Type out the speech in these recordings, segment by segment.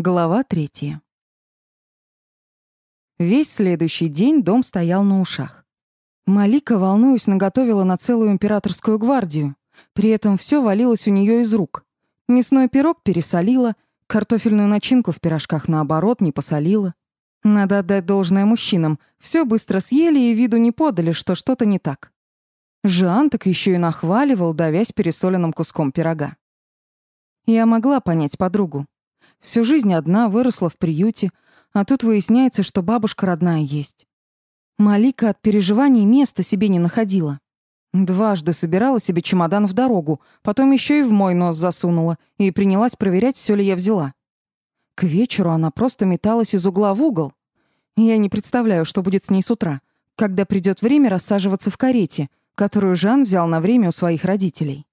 Глава третья. Весь следующий день дом стоял на ушах. Малика, волнуясь, наготовила на целую императорскую гвардию. При этом все валилось у нее из рук. Мясной пирог пересолила, картофельную начинку в пирожках, наоборот, не посолила. Надо отдать должное мужчинам. Все быстро съели и виду не подали, что что-то не так. Жан так еще и нахваливал, давясь пересоленным куском пирога. Я могла понять подругу. Всю жизнь одна, выросла в приюте, а тут выясняется, что бабушка родная есть. Малика от переживаний места себе не находила. Дважды собирала себе чемодан в дорогу, потом еще и в мой нос засунула и принялась проверять, все ли я взяла. К вечеру она просто металась из угла в угол. Я не представляю, что будет с ней с утра, когда придет время рассаживаться в карете, которую Жан взял на время у своих родителей.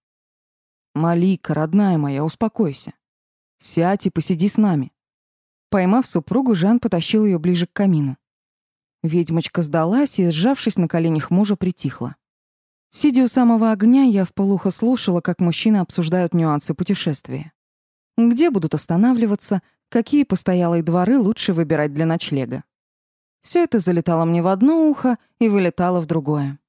«Малика, родная моя, успокойся. Сядь и посиди с нами». Поймав супругу, Жан потащил ее ближе к камину. Ведьмочка сдалась и, сжавшись на коленях мужа, притихла. Сидя у самого огня, я вполуха слушала, как мужчины обсуждают нюансы путешествия. Где будут останавливаться, какие постоялые дворы лучше выбирать для ночлега. Все это залетало мне в одно ухо и вылетало в другое.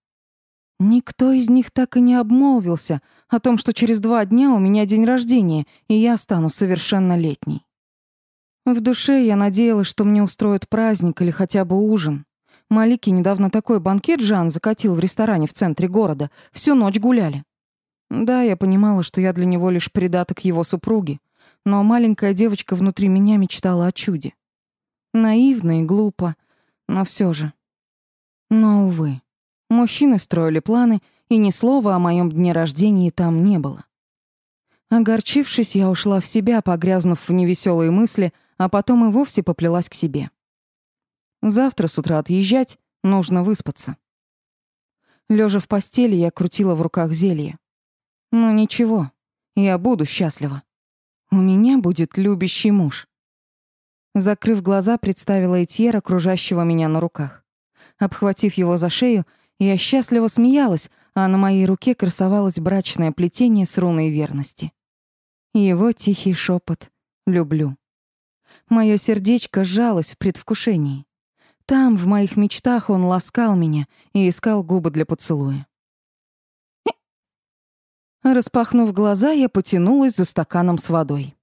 Никто из них так и не обмолвился о том, что через два дня у меня день рождения, и я стану совершеннолетней. В душе я надеялась, что мне устроят праздник или хотя бы ужин. Малики недавно такой банкет Жан закатил в ресторане в центре города. Всю ночь гуляли. Да, я понимала, что я для него лишь придаток его супруги, но маленькая девочка внутри меня мечтала о чуде. Наивно и глупо, но все же. Но, увы, мужчины строили планы, и ни слова о моем дне рождения там не было. Огорчившись, я ушла в себя, погрязнув в невеселые мысли, а потом и вовсе поплелась к себе. Завтра с утра отъезжать, нужно выспаться. Лежа в постели, я крутила в руках зелье. Но ничего, я буду счастлива. У меня будет любящий муж. Закрыв глаза, представила Этьера, кружащего меня на руках. Обхватив его за шею, я счастливо смеялась, а на моей руке красовалось брачное плетение с руной верности. Его тихий шепот «люблю». Мое сердечко сжалось в предвкушении. Там, в моих мечтах, он ласкал меня и искал губы для поцелуя. Распахнув глаза, я потянулась за стаканом с водой.